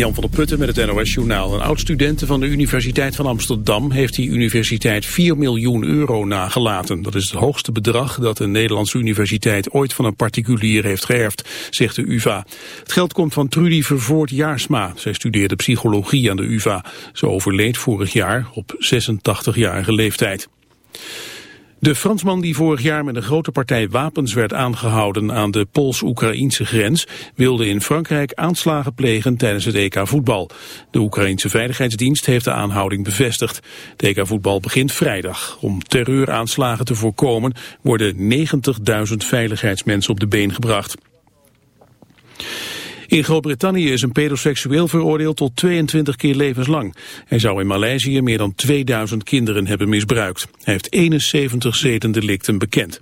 Jan van der Putten met het NOS-journaal. Een oud-studente van de Universiteit van Amsterdam heeft die universiteit 4 miljoen euro nagelaten. Dat is het hoogste bedrag dat een Nederlandse universiteit ooit van een particulier heeft geërfd, zegt de UvA. Het geld komt van Trudy Vervoort Jaarsma. Zij studeerde psychologie aan de UvA. Ze overleed vorig jaar op 86-jarige leeftijd. De Fransman die vorig jaar met een grote partij wapens werd aangehouden aan de Pools-Oekraïnse grens, wilde in Frankrijk aanslagen plegen tijdens het EK voetbal. De Oekraïnse Veiligheidsdienst heeft de aanhouding bevestigd. Het EK voetbal begint vrijdag. Om terreuraanslagen te voorkomen worden 90.000 veiligheidsmensen op de been gebracht. In Groot-Brittannië is een pedoseksueel veroordeeld tot 22 keer levenslang. Hij zou in Maleisië meer dan 2000 kinderen hebben misbruikt. Hij heeft 71 zedendelicten bekend.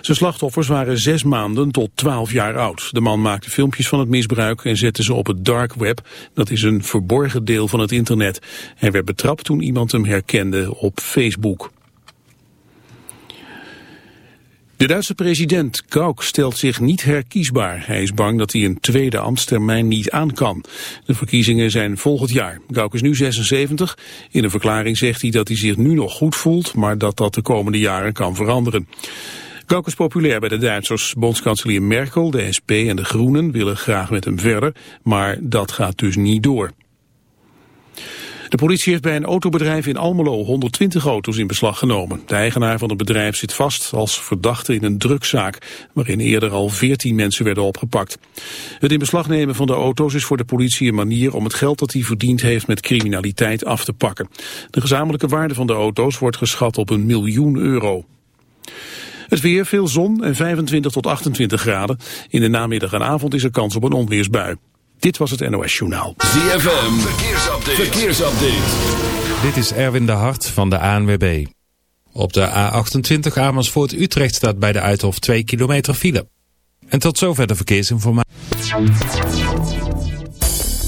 Zijn slachtoffers waren zes maanden tot 12 jaar oud. De man maakte filmpjes van het misbruik en zette ze op het dark web. Dat is een verborgen deel van het internet. Hij werd betrapt toen iemand hem herkende op Facebook. De Duitse president Gauck stelt zich niet herkiesbaar. Hij is bang dat hij een tweede ambtstermijn niet aan kan. De verkiezingen zijn volgend jaar. Gauck is nu 76. In een verklaring zegt hij dat hij zich nu nog goed voelt, maar dat dat de komende jaren kan veranderen. Gauck is populair bij de Duitsers. Bondskanselier Merkel, de SP en de Groenen willen graag met hem verder, maar dat gaat dus niet door. De politie heeft bij een autobedrijf in Almelo 120 auto's in beslag genomen. De eigenaar van het bedrijf zit vast als verdachte in een drugzaak, waarin eerder al 14 mensen werden opgepakt. Het in beslag nemen van de auto's is voor de politie een manier om het geld dat hij verdiend heeft met criminaliteit af te pakken. De gezamenlijke waarde van de auto's wordt geschat op een miljoen euro. Het weer, veel zon en 25 tot 28 graden. In de namiddag en avond is er kans op een onweersbui. Dit was het NOS Journaal. ZFM, verkeersupdate. verkeersupdate. Dit is Erwin de Hart van de ANWB. Op de A28 Amersfoort-Utrecht staat bij de Uithof 2 kilometer file. En tot zover de verkeersinformatie.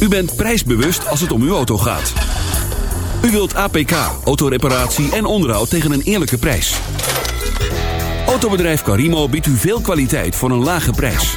U bent prijsbewust als het om uw auto gaat. U wilt APK, autoreparatie en onderhoud tegen een eerlijke prijs. Autobedrijf Carimo biedt u veel kwaliteit voor een lage prijs.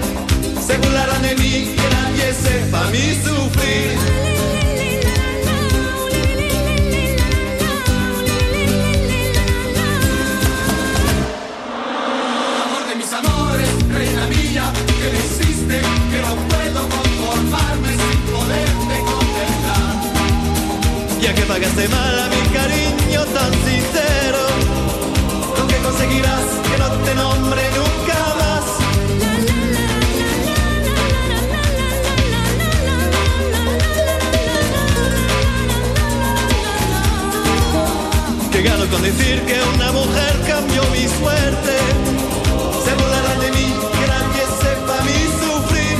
Se burlarán de mí, que nadie sepa mi sufrir. Amor de mis amores, reina mía, que me hiciste que no puedo conformarme sin poderte contemplar. Ya que pagaste mal a mi cariño tan sincero, decir que una mujer cambió mi suerte. Se burlarán de mí, que nadie sepa mi sufrir.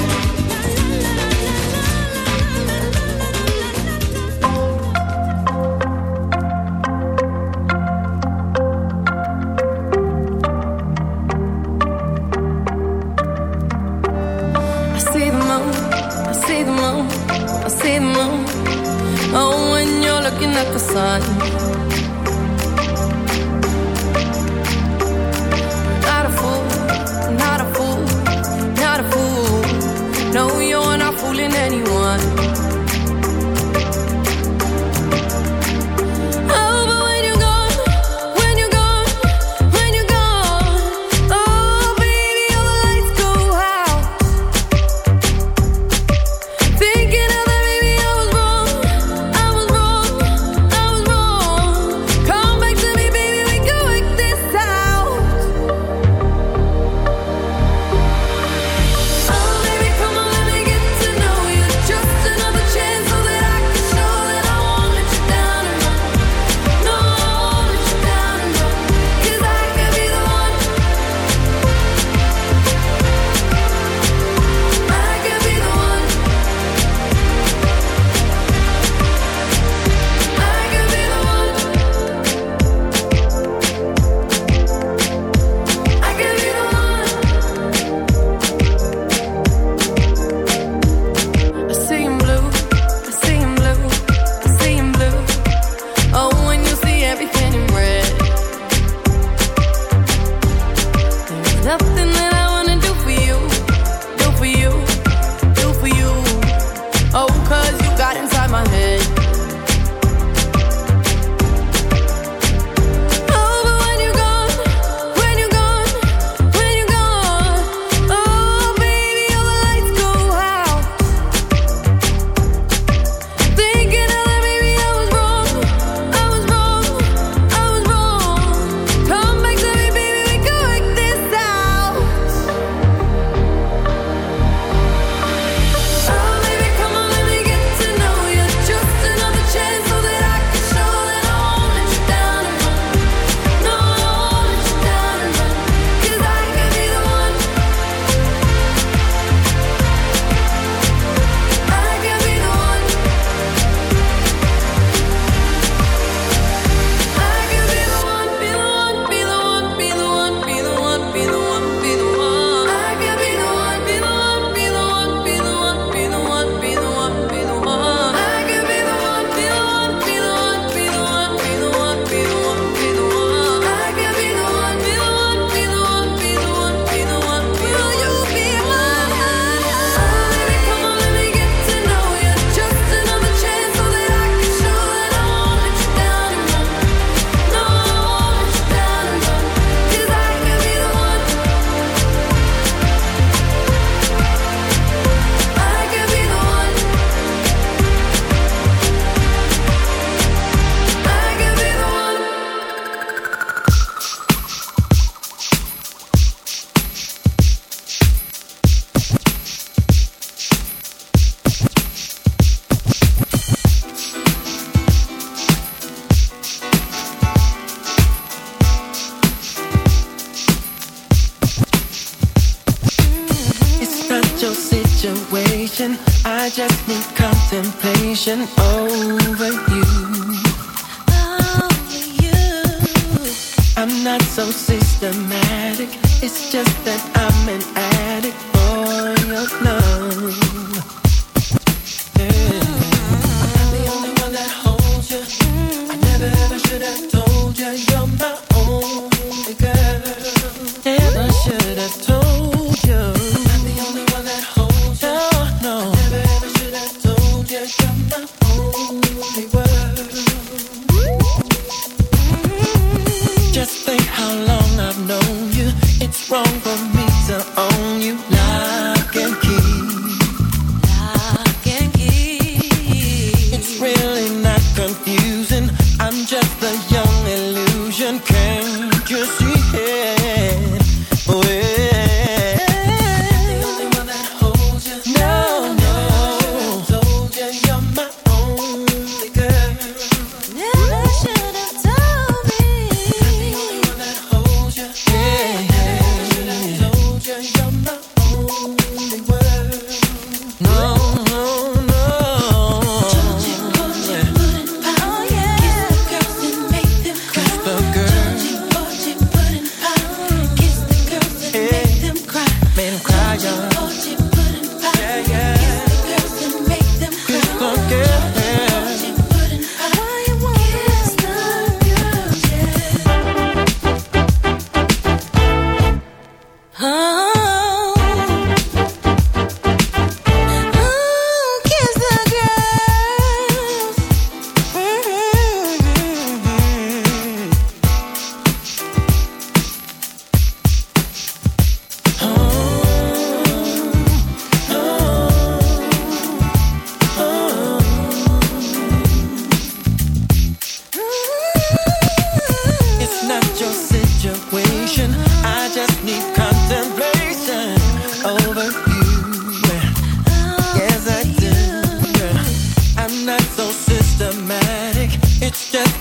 Just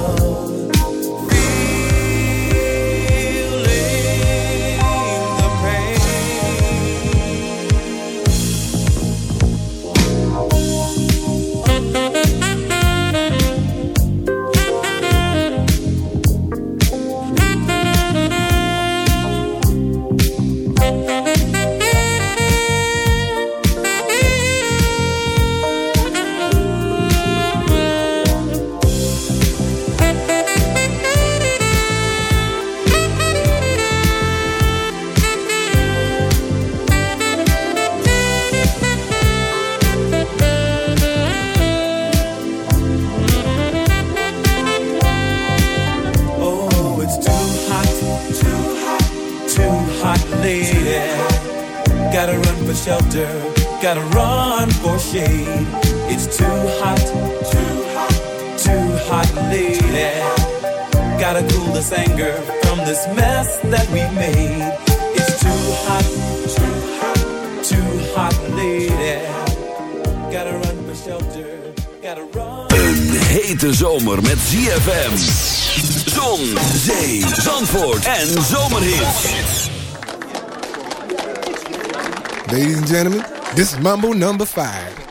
en zomerhits. Ladies and gentlemen, this is Mambo number 5.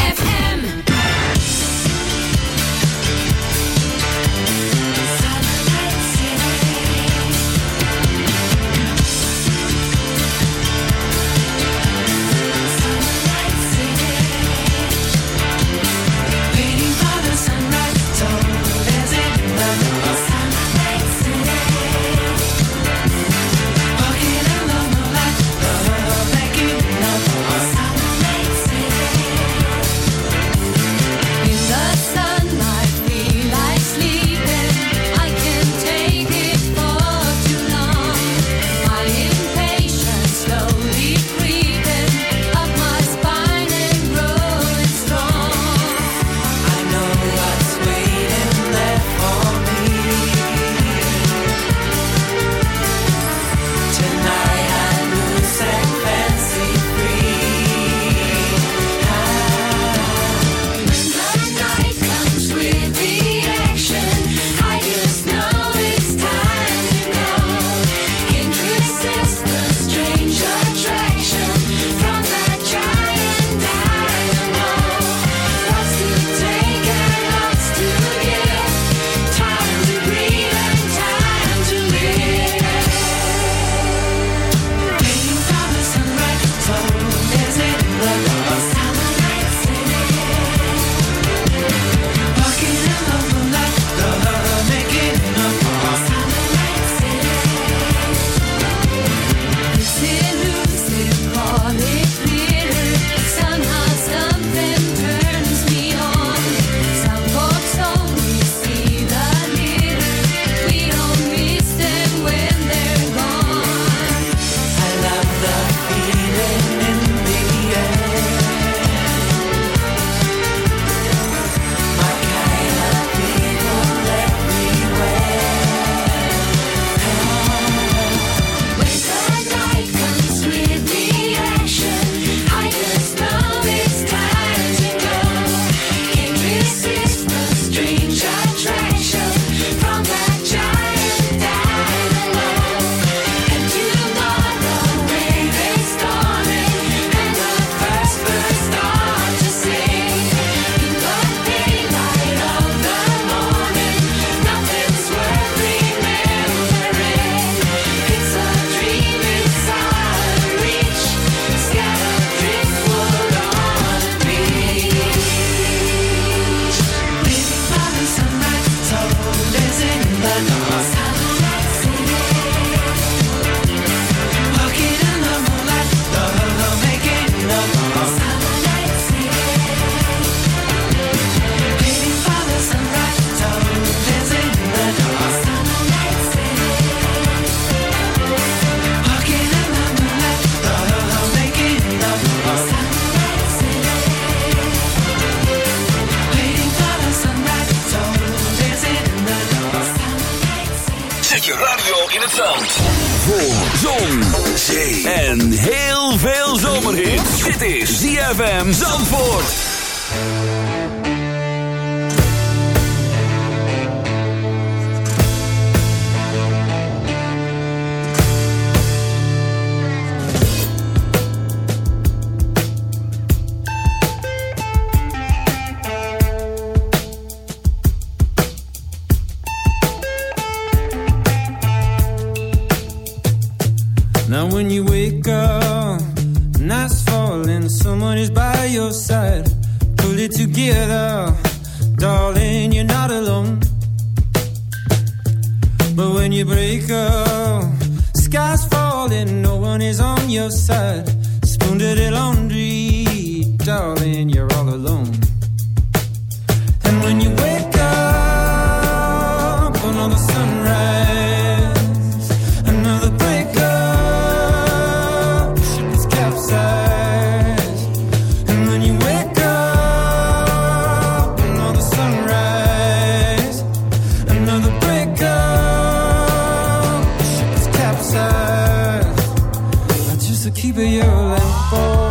It your lamp bread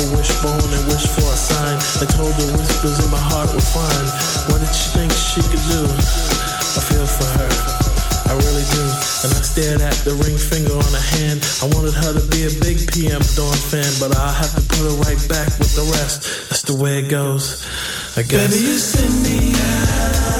A wishbone and wished for a sign. I told her whispers in my heart were fine. What did she think she could do? I feel for her. I really do. And I stared at the ring finger on her hand. I wanted her to be a big PM Dawn fan, but I'll have to put her right back with the rest. That's the way it goes. I guess. Baby, you send me out.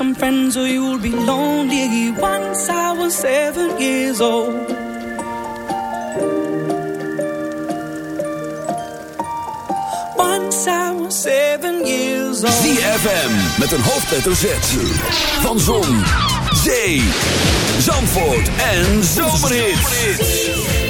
some friends or you'll be lonely. Once I was seven years old. since I was seven years old. ZFM met een hoofdletter Z. Van Zon, Zee, Zandvoort en Zomerhits.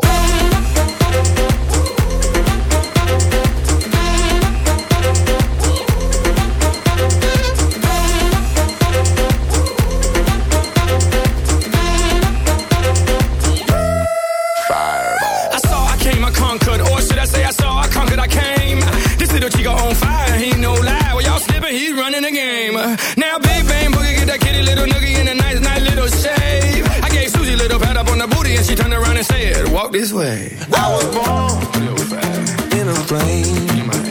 Conquered, or should I say I saw, I conquered, I came. This little chico on fire, he no lie. Well, y'all slipping, he's running the game. Now, big bang boogie, get that kitty little noogie in a nice, nice little shave. I gave Susie a little pat up on the booty, and she turned around and said, "Walk this way." I was born in a plane.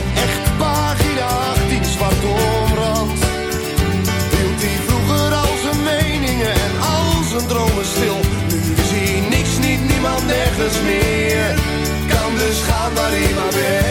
meer. Kan dus gaan waar hij maar.